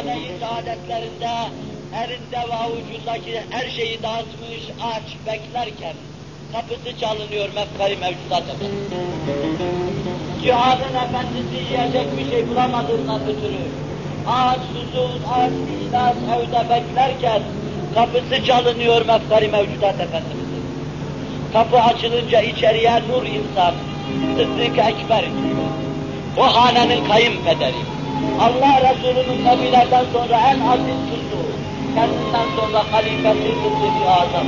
hane-i saadetlerinde elinde ve avucundaki her şeyi dağıtmış, aç, beklerken kapısı çalınıyor mefkari mevcudat efendim. Cihanın efendisi yiyecek bir şey bulamadığından ötürü ağaç susuz, ağaç iflas evde beklerken kapısı çalınıyor mefkari mevcudat efendimizin. Kapı açılınca içeriye nur insan, Sıddık Ekber giriyor. O hanenin kayınpederi. Allah Resulü'nün nebilerden sonra en aziz kuzu, kendinden sonra halifesi Sıddık-ı Azam.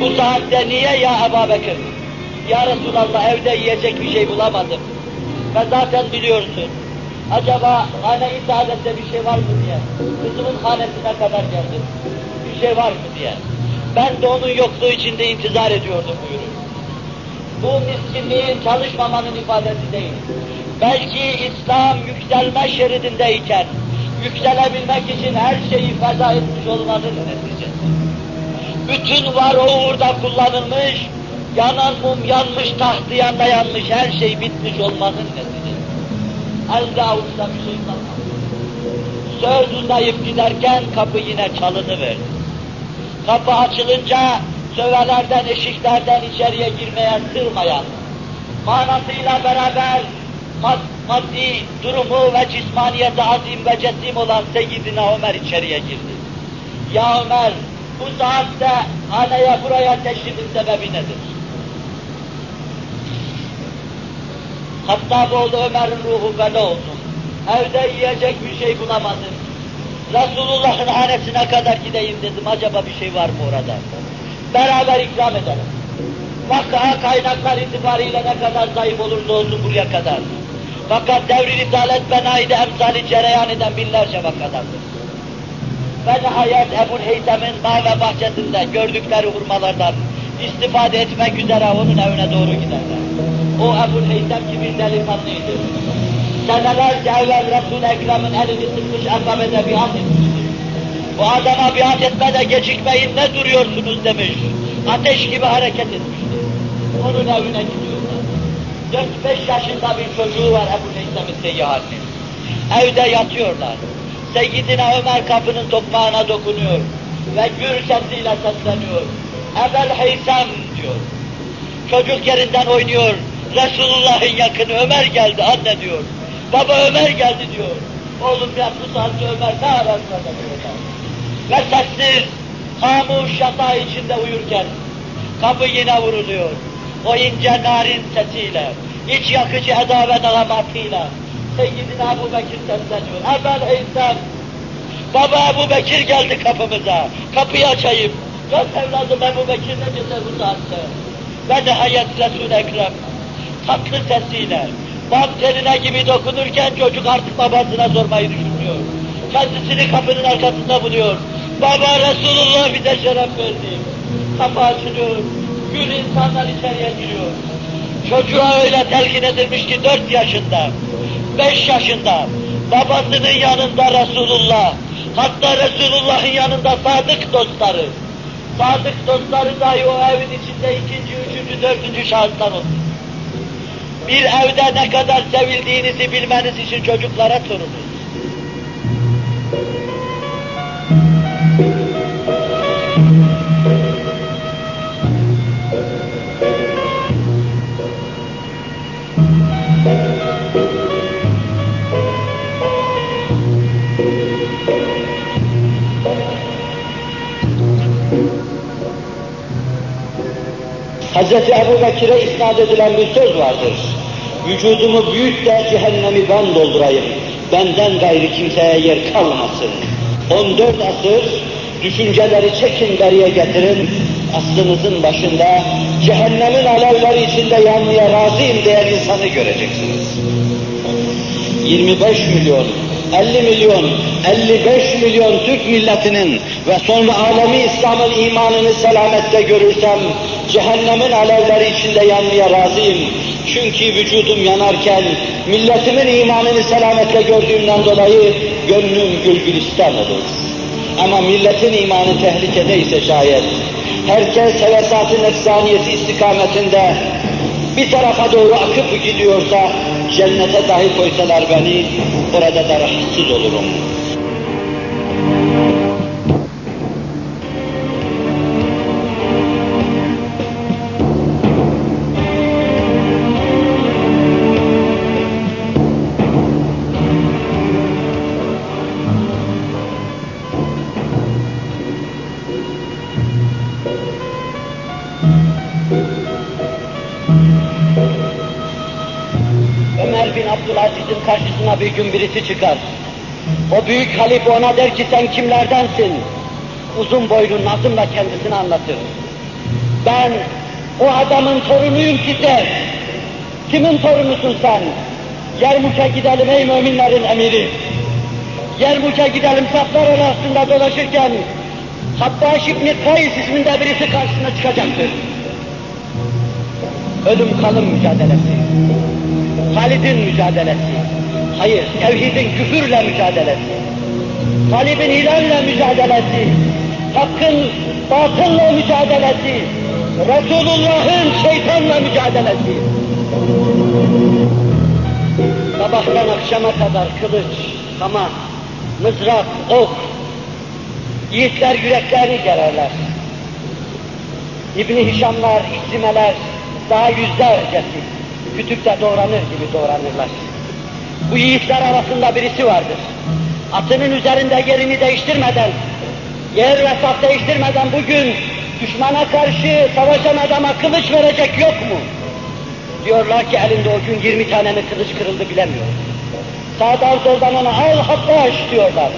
Bu saatte niye ya Ebu Bekir? Ya Resulallah evde yiyecek bir şey bulamadım. Ve zaten biliyorsun, acaba hane-i bir şey var mı diye, kızımın hanesine kadar geldim, bir şey var mı diye. Ben de onun yokluğu içinde intizar ediyordum buyurun. Bu miskinliğin çalışmamanın ifadesi değil. Belki İslam yükselme şeridindeyken, yükselebilmek için her şeyi feda etmiş olmanın neticesi. Bütün var o uğurda kullanılmış, yanan mum yanmış, tahtı yanda yanmış, her şey bitmiş olmanın neticesi. Elde avuçta bir şey. Söz uzayıp giderken kapı yine çalınıverdi. Kapı açılınca sövelerden, eşiklerden içeriye girmeye sığmayan, manasıyla beraber mad maddi durumu ve cismaniyeti azim ve cesim olan Seyyidina Ömer içeriye girdi. Ya Ömer, bu saatte haneye buraya teşrifin sebebi nedir? Hattaboğlu Ömer'in ruhu böyle olsun. Evde yiyecek bir şey bulamadım. Resulullah'ın hanesine kadar gideyim dedim. Acaba bir şey var mı orada? Beraber ikram edelim. Vakka kaynaklar itibariyle ne kadar zayıf olursa olsun buraya kadar. Fakat devrin italet benayide emsali cereyan eden binlerce vakadardır. Ve nihayet Ebu Heytem'in bağ ve bahçesinde gördükleri hurmalardan istifade etmek üzere onun evine doğru giderler. O Ebu Heytem ki bir delikanlıydı. Senelerce evvel Resul-i Ekrem'in elini sıkmış Akabe'de biat etmişti. Bu adama biat etmede gecikmeyin ne duruyorsunuz demiş. Ateş gibi hareket etmişti. Onun evine gidiyorlar. 4-5 yaşında bir çocuğu var Ebu Heysem'in seyyahati. Evde yatıyorlar. Seyyidina Ömer kapının tokmağına dokunuyor ve gür sesiyle sesleniyor. Ebel Heysem diyor. Çocuk yerinden oynuyor. Resulullah'ın yakını Ömer geldi anne diyor. Baba Ömer geldi diyor. Oğlum ya bu saatte Ömer ne arar burada diyorlar. Ve sessiz, hamuş yatağı içinde uyurken kapı yine vuruluyor. O ince narin sesiyle, iç yakıcı eda ve dalamatıyla Seyyidina Ebu Bekir sesleniyor. Ebel Heysem, Baba Ebu Bekir geldi kapımıza. Kapıyı açayım. Göz evladım Ebu Bekir ne bu saatte? Ve nihayet Resul-i Ekrem tatlı sesiyle, bak teline gibi dokunurken çocuk artık babasına sormayı düşünüyor. Kendisini kapının arkasında buluyor. Baba Resulullah bize şeref verdi. Kapı açılıyor. Gül insanlar içeriye giriyor. Çocuğa öyle telkin edilmiş ki dört yaşında, beş yaşında, babasının yanında Resulullah, hatta Resulullah'ın yanında sadık dostları, sadık dostları dahi o evin içinde ikinci, üçüncü, dördüncü şahıslar olsun. Bir evde ne kadar sevildiğinizi bilmeniz için çocuklara sorunuz. Hz. Ebu Bekir'e isnat edilen bir söz vardır. Vücudumu büyüt de cehennemi ben doldurayım. Benden gayrı kimseye yer kalmasın. 14 asır düşünceleri çekin beriye getirin. Aslınızın başında cehennemin alevleri içinde yanmaya razıyım diyen insanı göreceksiniz. 25 milyon 50 milyon, 55 milyon Türk milletinin ve sonra alemi İslam'ın imanını selamette görürsem, cehennemin alevleri içinde yanmaya razıyım. Çünkü vücudum yanarken, milletimin imanını selametle gördüğümden dolayı gönlüm gülgülistan olur. Ama milletin imanı tehlikedeyse şayet, herkes hevesat-ı nefsaniyeti istikametinde bir tarafa doğru akıp gidiyorsa, cennete dahi koysalar beni, orada da rahatsız olurum. Gün birisi çıkar. O büyük halife ona der ki sen kimlerdensin? Uzun boylu Nazım'la kendisini anlatır. Ben o adamın torunuyum ki der. Kimin torunusun sen? Yermuk'a gidelim ey müminlerin emiri. Yermuk'a gidelim saflar arasında dolaşırken Habbaş İbni Kays isminde birisi karşısına çıkacaktır. Ölüm kalım mücadelesi. Halid'in mücadelesi. Hayır, tevhidin küfürle mücadelesi. Talibin hilalle mücadelesi. Hakkın batılla mücadelesi. Resulullah'ın şeytanla mücadelesi. Sabahtan akşama kadar kılıç, kama, mızrak, ok, yiğitler yüreklerini gererler. İbni Hişamlar, İkrimeler, daha yüzlercesi kütükte doğranır gibi doğranırlar. Bu yiğitler arasında birisi vardır. Atının üzerinde yerini değiştirmeden, yer ve saf değiştirmeden bugün düşmana karşı savaşan adama kılıç verecek yok mu? Diyorlar ki elinde o gün 20 tane mi kılıç kırıldı bilemiyor. Sağdan soldan ona al habbaş diyorlar.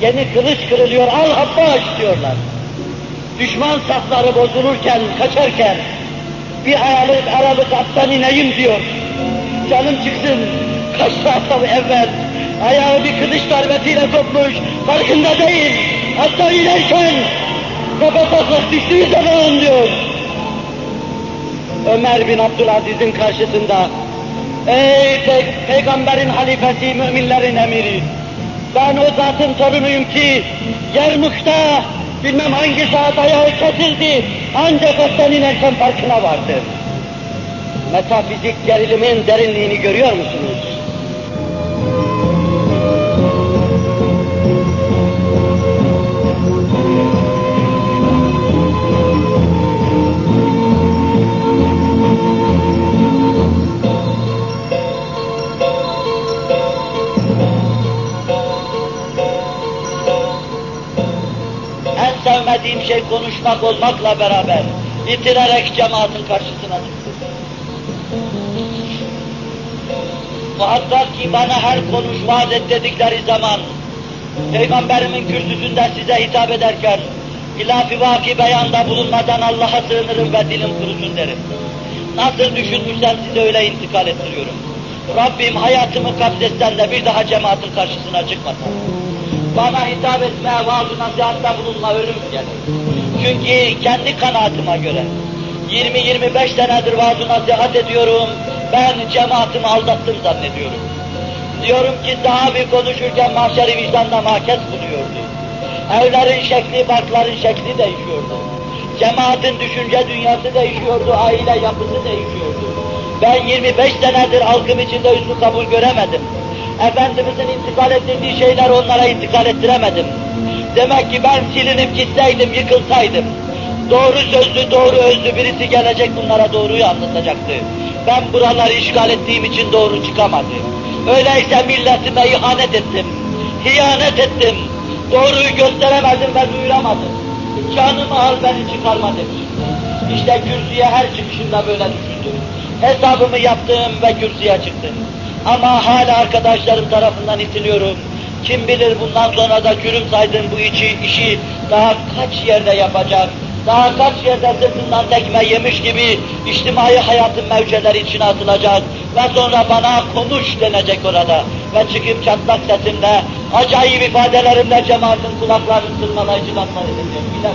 Yeni kılıç kırılıyor al habbaş diyorlar. Düşman safları bozulurken, kaçarken bir aralık aralık attan ineyim diyor. Canım çıksın saat evvel ayağı bir kılıç darbesiyle kopmuş farkında değil. Attan inerken kapatasak düştüğü zaman diyor. Ömer bin Abdülaziz'in karşısında Ey pe peygamberin halifesi, müminlerin emiri, ben o zatın torunuyum ki Yermuk'ta bilmem hangi saat ayağı kesildi, ancak attan inerken farkına vardı. Metafizik gerilimin derinliğini görüyor musunuz? Şey konuşmak olmakla beraber itirerek cemaatin karşısına çıktım. Muhakkak ki bana her konuş vaaz et dedikleri zaman Peygamberimin kürsüsünde size hitap ederken hilaf-ı vaki beyanda bulunmadan Allah'a sığınırım ve dilim kurusun derim. Nasıl düşünmüşsem size öyle intikal ettiriyorum. Rabbim hayatımı kapsetsen de bir daha cemaatin karşısına çıkmasın bana hitap etmeye, vaaz nasihatta bulunma ölüm gelir. Çünkü kendi kanaatime göre 20-25 senedir vaaz nasihat ediyorum, ben cemaatimi aldattım zannediyorum. Diyorum ki sahabi konuşurken mahşeri vicdanla mahkes buluyordu. Evlerin şekli, barkların şekli değişiyordu. Cemaatin düşünce dünyası değişiyordu, aile yapısı değişiyordu. Ben 25 senedir halkım içinde üstü kabul göremedim. Efendimizin intikal ettirdiği şeyler onlara intikal ettiremedim. Demek ki ben silinip gitseydim, yıkılsaydım, doğru sözlü, doğru özlü birisi gelecek bunlara doğruyu anlatacaktı. Ben buraları işgal ettiğim için doğru çıkamadım. Öyleyse milletime ihanet ettim, hiyanet ettim, doğruyu gösteremedim ve duyuramadım. Canımı al beni çıkarma demiş. İşte kürsüye her çıkışında böyle düşündüm. Hesabımı yaptım ve kürsüye çıktım. Ama hala arkadaşlarım tarafından itiliyorum. Kim bilir bundan sonra da kürüm saydığım bu içi, işi daha kaç yerde yapacak, daha kaç yerde sırtından tekme yemiş gibi içtimai hayatın mevceleri içine atılacak ve sonra bana konuş denecek orada ve çıkıp çatlak sesimle, acayip ifadelerimle cemaatin kulaklarını tırmalayıcı laflar edeceğim. Bilen.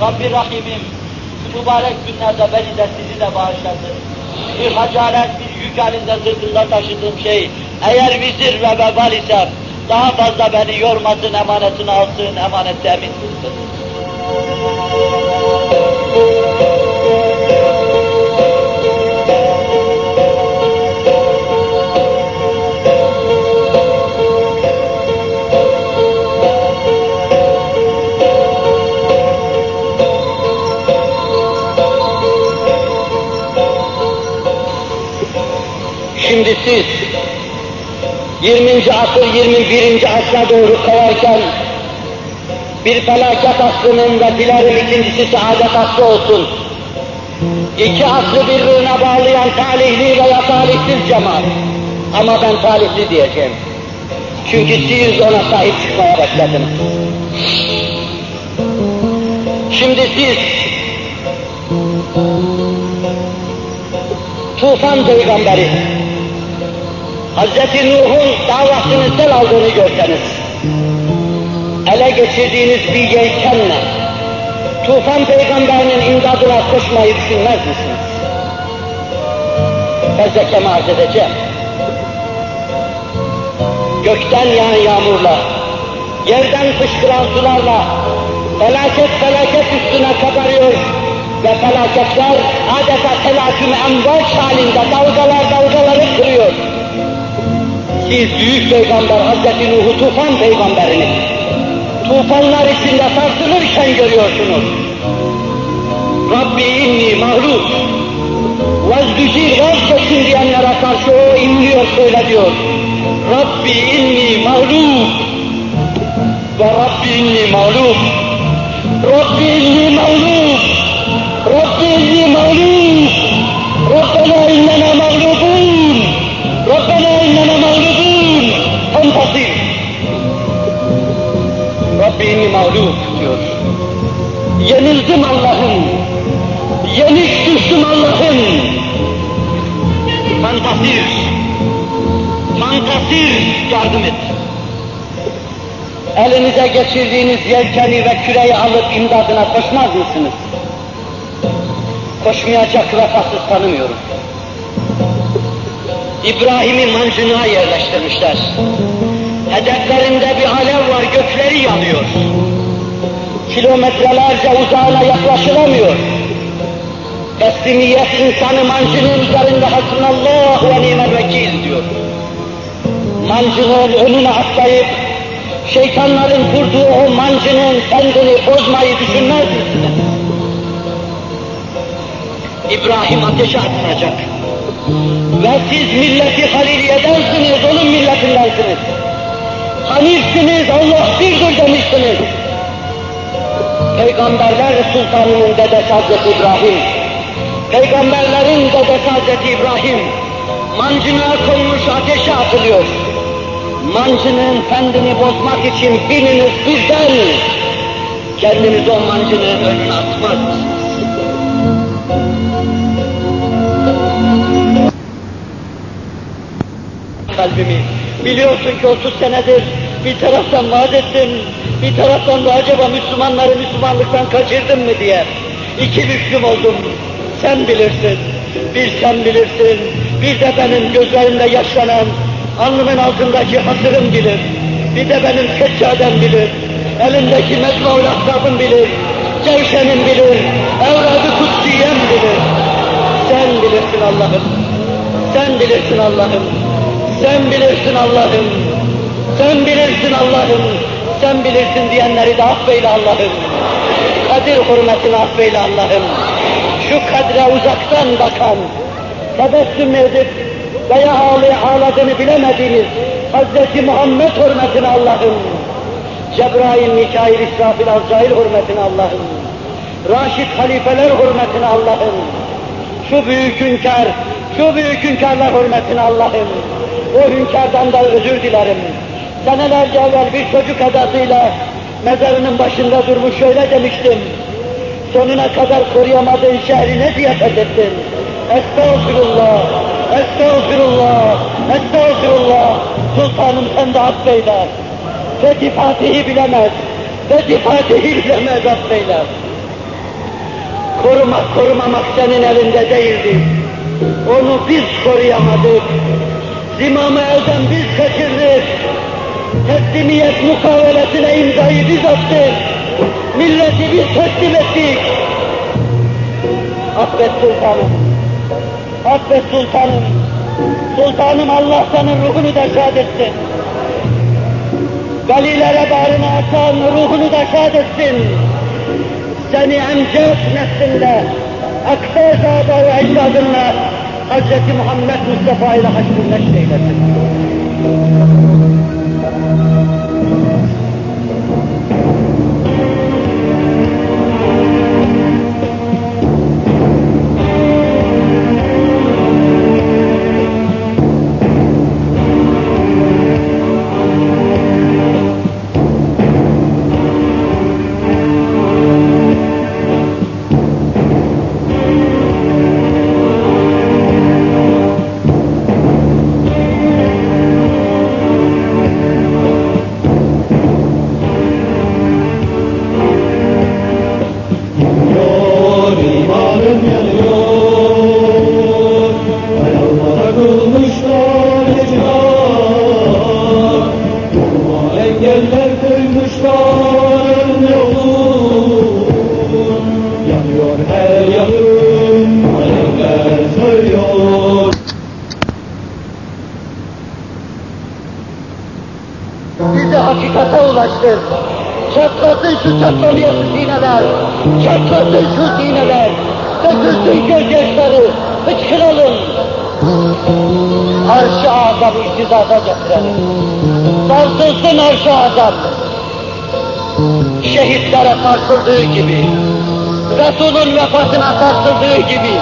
Rabbi Rahim'im, mübarek günlerde beni de sizi de bağışlasın. Bir hacaret, bir yük halinde sırtında taşıdığım şey, eğer vizir ve vebal ise daha fazla beni yormasın, emanetini alsın, emanette emin kılsın. Şimdi siz 20. asır 21. asra doğru kayarken bir felaket aslının ve dilerim ikincisi saadet aslı olsun. İki aslı birbirine bağlayan talihli veya talihsiz cemaat. Ama ben talihli diyeceğim. Çünkü siz ona sahip çıkmaya başladınız. Şimdi siz tufan peygamberi Hz. Nuh'un davasını sel aldığını görseniz ele geçirdiğiniz bir yelkenle tufan peygamberinin imdadına koşmayı düşünmez misiniz? Fezlekeme arz edeceğim. Gökten yağan yağmurla, yerden fışkıran sularla, felaket felaket üstüne kabarıyor ve felaketler adeta telaküm envaç halinde dalgalar dalgaları kırıyor. Siz büyük peygamber Hazreti Nuh'u tufan peygamberini tufanlar içinde sarsılırken görüyorsunuz. Rabbi inni mağlup vazgücir vazgeçin diyenlere karşı o inliyor şöyle diyor. Rabbi inni mağlup ve Rabbi inni mağlup Rabbi yardım et. Elinize geçirdiğiniz yelkeni ve küreyi alıp imdadına koşmaz mısınız? Koşmayacak vefasız tanımıyorum. İbrahim'i mancınığa yerleştirmişler. Hedeflerinde bir alev var, gökleri yanıyor. Kilometrelerce uzağına yaklaşılamıyor. Teslimiyet insanı mancının üzerinde hasbunallah ve nimel vekil diyor. Mancının önüne atlayıp şeytanların kurduğu o mancının kendini bozmayı düşünmez? İbrahim ateşe atılacak. Ve siz milleti haliliyedensiniz, onun milletindensiniz. Hanirsiniz, Allah birdir demişsiniz. Peygamberler Sultanı'nın dedesi Hazreti İbrahim, Peygamberlerin dedesi Hazreti İbrahim, mancınığa konmuş ateşe atılıyor. Mancının kendini bozmak için bininiz birden, kendiniz o mancının önüne atmaz kalbimi. Biliyorsun ki 30 senedir bir taraftan vaat ettim, bir taraftan da acaba Müslümanları Müslümanlıktan kaçırdım mı diye. İki büklüm oldum. Sen bilirsin, bir sen bilirsin, bir de benim gözlerimde yaşlanan, alnımın altındaki hasırım bilir, bir de benim seccadem bilir, elimdeki mecmuul ashabım bilir, cevşenim bilir, evradı kutsiyem bilir. Sen bilirsin Allah'ım, sen bilirsin Allah'ım, sen bilirsin Allah'ım, sen bilirsin Allah'ım, sen bilirsin diyenleri de affeyle Allah'ım. Kadir hürmetine affeyle Allah'ım. Şu kadre uzaktan bakan, tebessüm edip veya ağlay ağladığını bilemediğiniz Hz. Muhammed hürmetine Allah'ım. Cebrail, Mikail, İsrafil, Azrail hürmetine Allah'ım. Raşid halifeler hürmetine Allah'ım. Şu büyük hünkâr, şu büyük hünkârlar hürmetine Allah'ım. O hünkârdan da özür dilerim. Senelerce evvel bir çocuk adasıyla mezarının başında durmuş şöyle demiştim. Sonuna kadar koruyamadığın şehri ne diye fethettin? Estağfirullah, estağfirullah, estağfirullah. Sultanım sen de affeyle. Fethi Fatih'i bilemez. Fethi Fatih'i bilemez affeyle. Korumak, korumamak senin elinde değildi. Onu biz koruyamadık. Zimamı elden biz kaçırdık. Teslimiyet mukavelesine imzayı biz attık. Milleti biz teslim ettik. Affet sultanım. Affet sultanım. Sultanım Allah senin ruhunu da şad etsin. Velilere bağrını açan ruhunu da şad etsin. Seni emcet neslinde, aksa ve ecdadınla Hz. Muhammed Mustafa ile haşr neşr eylesin. Arş-ı azamı iktidada getirelim. Sarsılsın arş-ı azam. Şehitlere sarsıldığı gibi, Resul'ün vefatına sarsıldığı gibi,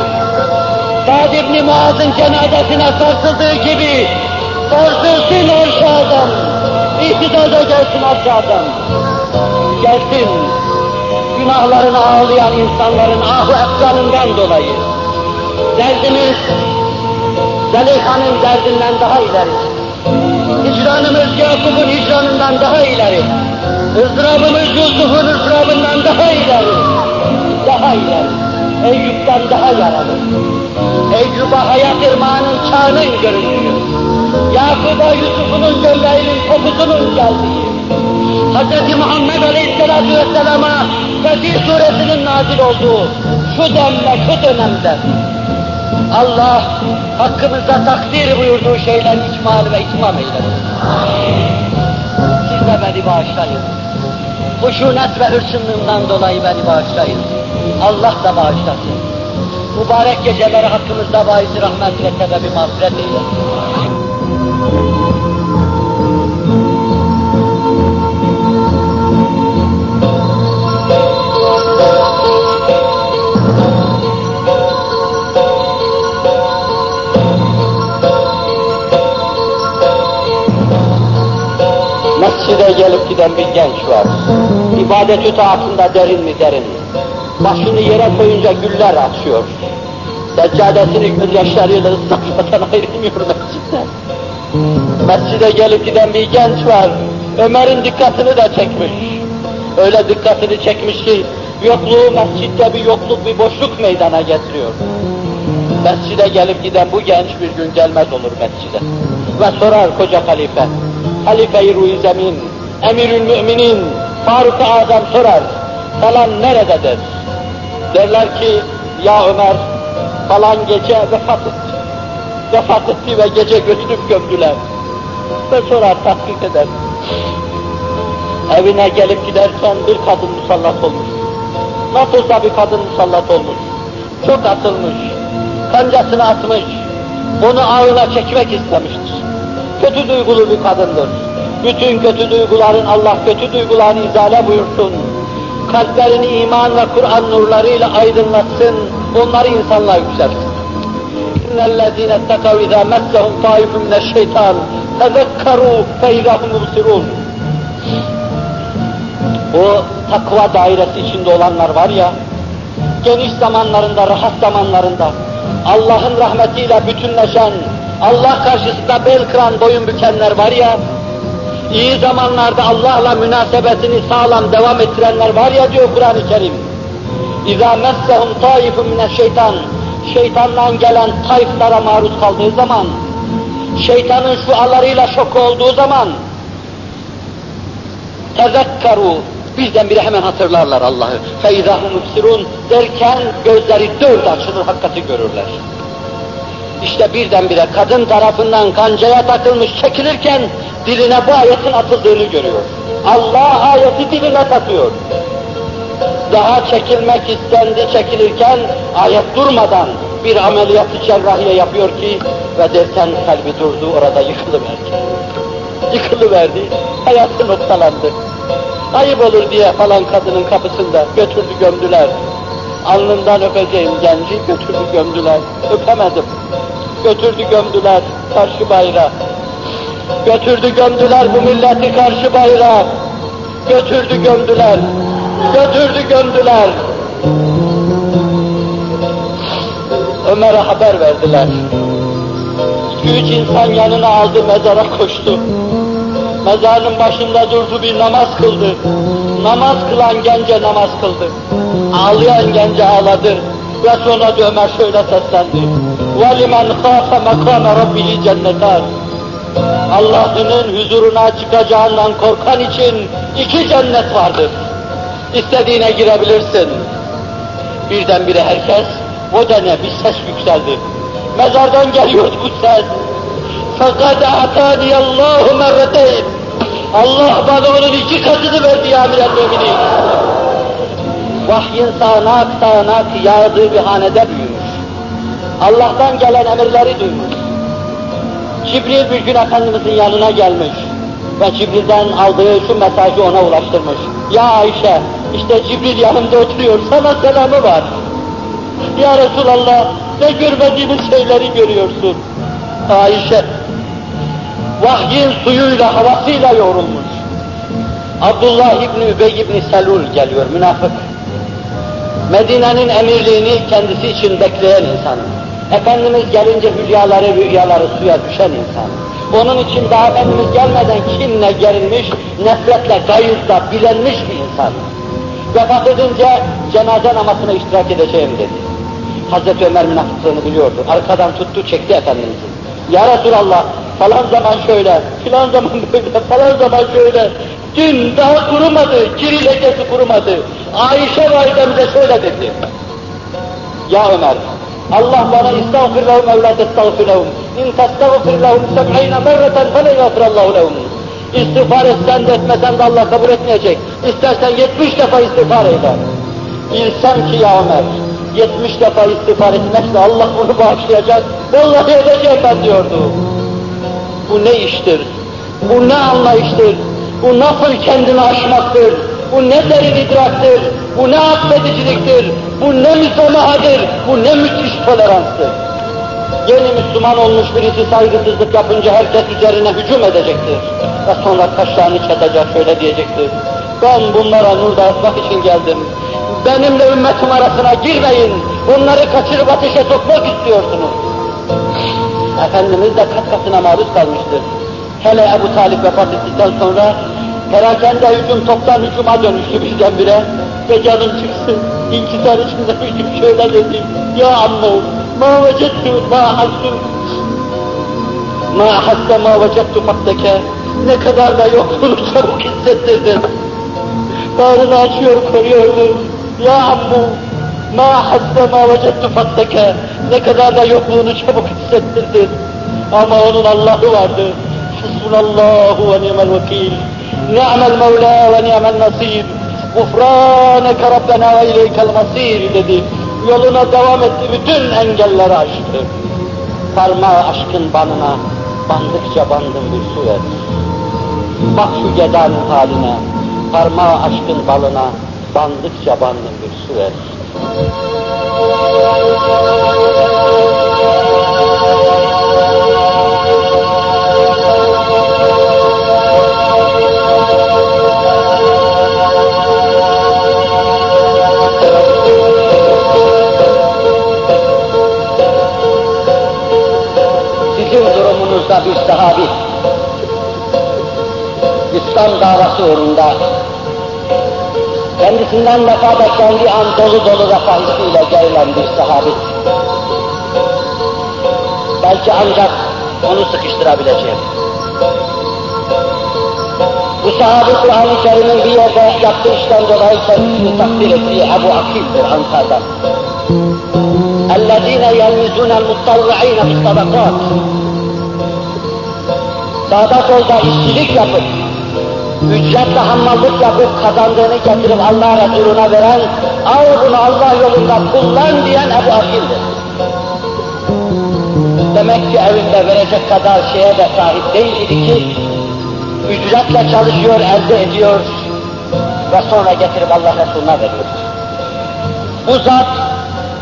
Sa'd ibn Muaz'ın cenazesine sarsıldığı gibi, sarsılsın arş-ı azam. İhtidada gelsin arş-ı azam. Gelsin, günahlarını ağlayan insanların ahu dolayı. Derdimiz, Zeliha'nın derdinden daha ileri. Hicranımız Yakup'un hicranından daha ileri. ızdırabımız Yusuf'un ızdırabından daha ileri. Daha ileri. Eyüp'ten daha yaralı. Eyüp'a hayat irmağının çağının göründüğü. Yakup'a Yusuf'un gömleğinin kokusunun geldiği. Hz. Muhammed Aleyhisselatü Vesselam'a Fetih Suresinin nazil olduğu şu demle, şu dönemde Allah hakkımızda takdir buyurduğu şeylerin ikmal ve itmam eylesin. Siz de beni bağışlayın. Huşunet ve hırsınlığımdan dolayı beni bağışlayın. Allah da bağışlasın. Mübarek geceleri hakkımızda bahisi rahmet ve sebebi mağfiret eylesin. Mescide gelip giden bir genç var. İbadet-ü taatında derin mi derin. Başını yere koyunca güller açıyor. Seccadesini gözyaşlarıyla ıslatmadan ayrılmıyor mescitte. Mescide gelip giden bir genç var. Ömer'in dikkatini de çekmiş. Öyle dikkatini çekmiş ki yokluğu mescitte bir yokluk, bir boşluk meydana getiriyor. Mescide gelip giden bu genç bir gün gelmez olur mescide. Ve sorar koca halife, Halife-i Ruhi Zemin, Emirül Müminin, Faruk-ı Azam sorar, falan nerededir? Derler ki, ya Ömer, falan gece vefat etti. Vefat etti ve gece götürüp gömdüler. Ve sorar, tahkik eder. Evine gelip giderken bir kadın musallat olmuş. Nasılsa bir kadın musallat olmuş. Çok atılmış, kancasını atmış, onu ağına çekmek istemiştir Kötü duygulu bir kadındır. Bütün kötü duyguların Allah kötü duygularını izale buyursun. Kalplerini iman ve Kur'an nurlarıyla aydınlatsın. Onları insanlığa yükselsin. اِنَّ اتَّقَوْا اِذَا مَسَّهُمْ طَائِفٌ مِنَ الشَّيْطَانِ تَذَكَّرُوا فَاِذَا هُمْ مُبْصِرُونَ O takva dairesi içinde olanlar var ya, geniş zamanlarında, rahat zamanlarında, Allah'ın rahmetiyle bütünleşen, Allah karşısında bel kıran, boyun bükenler var ya, iyi zamanlarda Allah'la münasebetini sağlam devam ettirenler var ya diyor Kur'an-ı Kerim. اِذَا مَسَّهُمْ طَائِفٌ مِنَ şeytan Şeytandan gelen tayflara maruz kaldığı zaman, şeytanın şu alarıyla şok olduğu zaman, tezekkaru, birdenbire hemen hatırlarlar Allah'ı. فَاِذَا هُمْ derken gözleri dört açılır, hakikati görürler. İşte birdenbire kadın tarafından kancaya takılmış çekilirken diline bu ayetin atıldığını görüyor. Allah ayeti diline takıyor. Daha çekilmek istendi çekilirken ayet durmadan bir ameliyatı cerrahiye yapıyor ki ve derken kalbi durdu orada yıkılıverdi. Yıkılıverdi, hayatı noktalandı. Ayıp olur diye falan kadının kapısında götürdü gömdüler. Alnından öpeceğim genci götürdü gömdüler. Öpemedim. Götürdü gömdüler karşı bayrağı. Götürdü gömdüler bu milleti karşı bayrağı. Götürdü gömdüler. Götürdü gömdüler. Ömer'e haber verdiler. Üç insan yanına aldı mezara koştu. Mezarın başında durdu bir namaz kıldı. Namaz kılan gence namaz kıldı. Ağlayan gence ağladı. Ve sonra da Ömer şöyle seslendi. وَلِمَنْ خَافَ مَقَامَ رَبِّهِ cennetan. Allah'ının huzuruna çıkacağından korkan için iki cennet vardır. İstediğine girebilirsin. Birdenbire herkes, o da ne bir ses yükseldi. Mezardan geliyordu bu ses. فَقَدْ اَعْتَانِيَ اللّٰهُ مَرَّتَيْنِ Allah bana onun iki katını verdi ya minel müminin. Vahyin sağanak sağanak yağdığı bir hanede büyümüş. Allah'tan gelen emirleri duymuş. Cibril bir gün Efendimizin yanına gelmiş ve Cibril'den aldığı şu mesajı ona ulaştırmış. Ya Ayşe, işte Cibril yanımda oturuyor, sana selamı var. Ya Resulallah, ne görmediğimiz şeyleri görüyorsun. Ayşe, vahyin suyuyla, havasıyla yoğrulmuş. Abdullah İbni Übey İbni Selul geliyor, münafık. Medine'nin emirliğini kendisi için bekleyen insan. Efendimiz gelince hülyaları, rüyaları suya düşen insan. Onun için daha Efendimiz gelmeden kinle gerilmiş, nefretle, gayızla bilenmiş bir insan. Vefat edince cenaze namazına iştirak edeceğim dedi. Hazreti Ömer münafıklığını biliyordu. Arkadan tuttu, çekti Efendimiz'i. Ya Resulallah, falan zaman şöyle, filan zaman böyle, falan zaman şöyle. Dün daha kurumadı, kiri lekesi kurumadı. Ayşe validemize şöyle dedi. Ya Ömer, Allah bana istağfir lehum ev la testağfir lehum. İn testağfir lehum seb'ine merreten fele yağfirallahu lehum. İstiğfar etsen de etmesen de Allah kabul etmeyecek. İstersen yetmiş defa istiğfar eyle. İnsan ki ya Ömer, yetmiş defa istiğfar etmekle Allah onu bağışlayacak. Vallahi edeceğim ben diyordu. Bu ne iştir? Bu ne anlayıştır? Bu nasıl kendini aşmaktır? Bu ne derin idraktır? Bu ne affediciliktir? Bu ne müsamahadır? Bu ne müthiş toleranstır? Yeni Müslüman olmuş birisi saygısızlık yapınca herkes üzerine hücum edecektir. Ve sonra kaşlarını çatacak şöyle diyecektir. Ben bunlara nur dağıtmak için geldim. Benimle ümmetim arasına girmeyin. Onları kaçırıp ateşe sokmak istiyorsunuz. Efendimiz de kat maruz kalmıştır. Hele Ebu Talip vefat ettikten sonra perakende hücum toptan hücuma dönüştü birdenbire ve canım çıksın. İnkisar içinde hücum şöyle dedi. Ya ammu ma vecettu ma hassu ma hasse ma vecettu fakteke ne kadar da yokluğunu çabuk hissettirdin. Bağrını açıyor koruyordu. Ya ammu ma hasse ma vecettu fakteke ne kadar da yokluğunu çabuk hissettirdin. Ama onun Allah'ı vardı. Hasbunallahu ve ni'mel vekil. Ni'mel mevla ve ni'mel nasir. Gufraneke Rabbena ve ileykel masir dedi. Yoluna devam etti, bütün engelleri aştı. Parmağı aşkın banına, bandıkça bandım bir su ver. Bak şu gedanın haline, parmağı aşkın balına, bandıkça bandım bir su ver. Sizin durumunuzda bir sahabi, İslam davası uğrunda kendisinden vefa beklendiği an dolu hissiyle gerilen bir sahabi. Belki ancak onu sıkıştırabileceğim. Bu sahabe Kur'an-ı Kerim'in bir yerde yaptığı işten dolayı kendisini takdir ettiği Ebu Akil'dir Ansar'dan. اَلَّذ۪ينَ يَلْمِزُونَ الْمُطَّوِّعِينَ فِي الصَّدَقَاتِ Sağda solda işçilik yapıp, ücretle hammallık yapıp kazandığını getirip Allah Resulüne veren, al bunu Allah yolunda kullan diyen Ebu Akil'dir. Demek ki evinde verecek kadar şeye de sahip değil idi ki, ücretle çalışıyor, elde ediyor ve sonra getirip Allah Resulüne veriyor. Bu zat,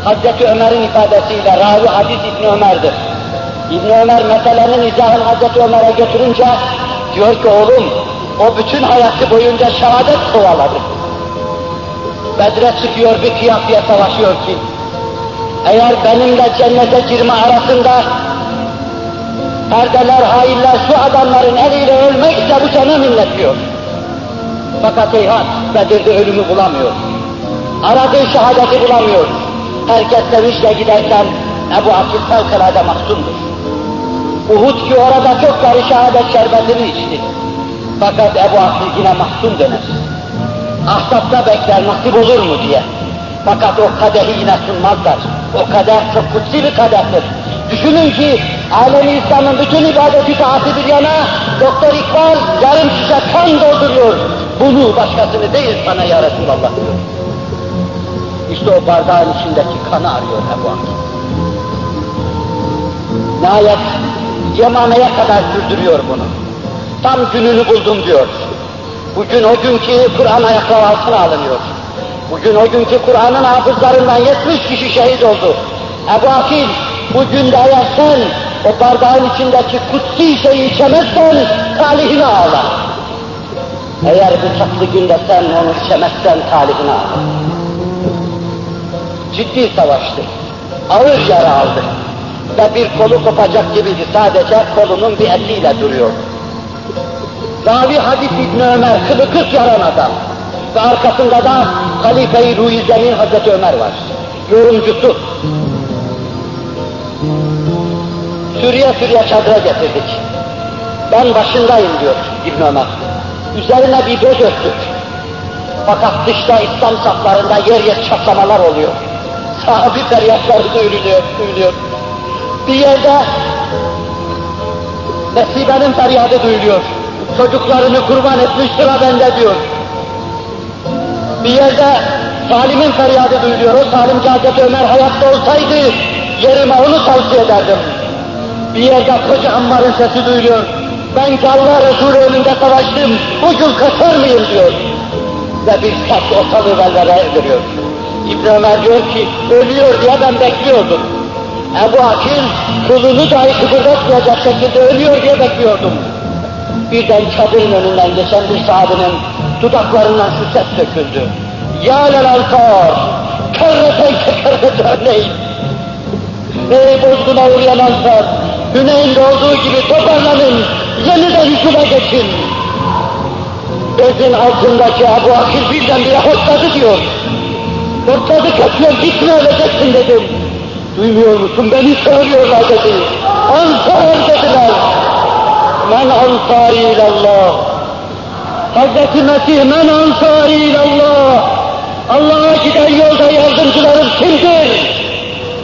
Hazreti Ömer'in ifadesiyle ravi hadis İbni Ömer'dir. İbni Ömer meselenin izahını Hazreti Ömer'e götürünce diyor ki oğlum o bütün hayatı boyunca şehadet kovaladı. Bedre çıkıyor bir kıyafıya savaşıyor ki eğer benimle cennete girme arasında perdeler, hainler, şu adamların eliyle ölmekse bu canı minnetliyor. Fakat heyhat Bedir'de ölümü bulamıyor. Aradığı şehadeti bulamıyor. Herkes sevinçle giderken Ebu Akil fevkalade mahzundur. Uhud ki orada çok karı şehadet şerbetini içti. Fakat Ebu Akil yine mahzun döner. Ahzapta bekler nasip olur mu diye. Fakat o kadehi yine sunmazlar. O kadeh çok kutsi bir kadehtir. Düşünün ki alemi İslam'ın bütün ibadeti taati bir yana, Doktor İkbal yarım şişe kan dolduruyor. Bunu başkasını değil sana ya Resulallah diyor. İşte o bardağın içindeki kanı arıyor Ebu Akil. Nihayet Yemame'ye kadar sürdürüyor bunu. Tam gününü buldum diyor. Bugün o günkü Kur'an ayaklar altına alınıyor. Bugün o günkü Kur'an'ın hafızlarından 70 kişi şehit oldu. Ebu Akil, bugün de eğer sen o bardağın içindeki kutsi şeyi içemezsen talihini ağlar. Eğer bu tatlı günde sen onu içemezsen talihini ağlar. Ciddi savaştı. Ağır yara aldı. Ve bir kolu kopacak gibiydi. Sadece kolunun bir etiyle duruyor. Ravi Hadis İbni Ömer, kılı kırk yaran adam. Ve arkasında da Halife-i Ruizemin Hazreti Ömer var. Yorumcusu. Sürüye sürüye çadıra getirdik. Ben başındayım diyor İbn Ömer. Üzerine bir göz örttük. Fakat dışta İslam saflarında yer yer çatlamalar oluyor. Sahabi feryatları duyuluyor, duyuluyor. Bir yerde Nesibe'nin feryadı duyuluyor. Çocuklarını kurban etmiş sıra bende diyor. Bir yerde Salim'in feryadı duyuluyor. O Salim Hazreti Ömer hayatta olsaydı yerime onu tavsiye ederdim. Bir yerde koca Ammar'ın sesi duyuluyor. Ben ki Allah Resulü önünde savaştım, bugün kaçar mıyım diyor. Ve bir saf ortalığı velvere veriyor. İbn Ömer diyor ki, ölüyor diye ben bekliyordum. Ebu Akil, kulunu dahi kıpırdatmayacak şekilde ölüyor diye bekliyordum. Birden çadırın önünden geçen bir sahabenin dudaklarından şu ses döküldü. Ya lel ansar, kerreten kekerrete örneğin. Ey bozguna uğrayan ansar, Hüneyn'de olduğu gibi toparlanın, yeniden hücuma geçin. Bezin altındaki Ebu Akil birdenbire hortladı diyor. Hortladı kaçıyor, gitme öleceksin dedim. Duymuyor musun, beni çağırıyorlar dedi. Ansar dediler. Men ansari ilallah. Hazreti Mesih men ansari ilallah. Allah'a giden yolda yardımcılarım kimdir?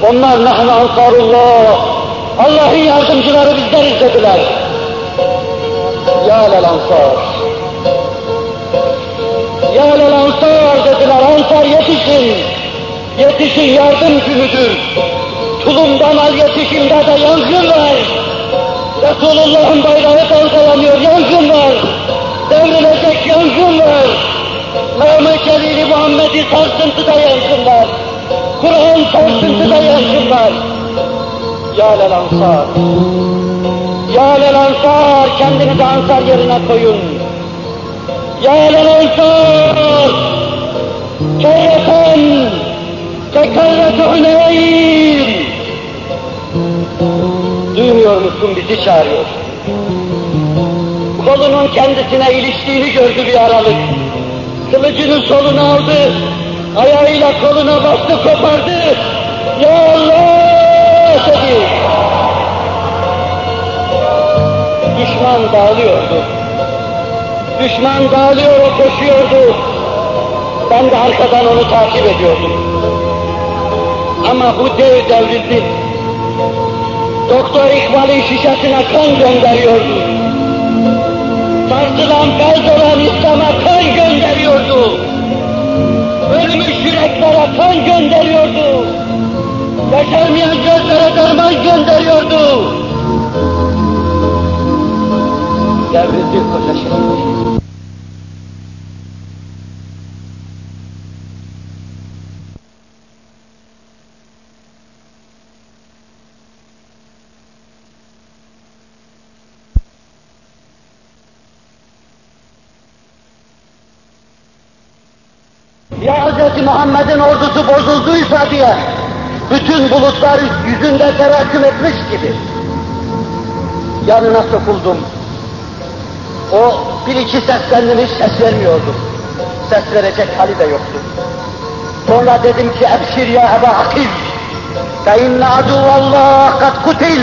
Onlar nahnu ansarullah. Allah'ın yardımcıları bizleriz dediler. Ya lel ansar. Ya lel ansar dediler. Ansar yetişin. Yetişin yardım günüdür. Tulumdan al yetişimde de yangın var. Resulullah'ın bayrağı dalgalanıyor, yangın var. Devrilecek yangın var. Mehmet Celili Muhammed'i sarsıntıda yangın var. Kur'an sarsıntıda yangın var. Ya lel ansar. Ya lel ansar, kendinizi ansar yerine koyun. Ya lel ansar. Kerreten, tekerrete Hüneyn. Musun bizi çağırıyor. Kolunun kendisine iliştiğini gördü bir aralık. Kılıcını soluna aldı, ayağıyla koluna bastı kopardı. Ya Allah dedi. Düşman dağılıyordu. Düşman dağılıyor, o koşuyordu. Ben de arkadan onu takip ediyordum. Ama bu dev devrildi. Doktor İkbal'in şişesine kan gönderiyordu. Sarsılan felç olan İslam'a kan gönderiyordu. Ölmüş yüreklere kan gönderiyordu. Yaşarmayan gözlere derman gönderiyordu. Devrildi koca şehir. Ya Hz. Muhammed'in ordusu bozulduysa diye bütün bulutlar yüzünde teraküm etmiş gibi yanına sokuldum. O bir iki seslendim hiç ses vermiyordu. Ses verecek hali de yoktu. Sonra dedim ki ebşir ya Eba Akil fe inne aduvallah kad kutil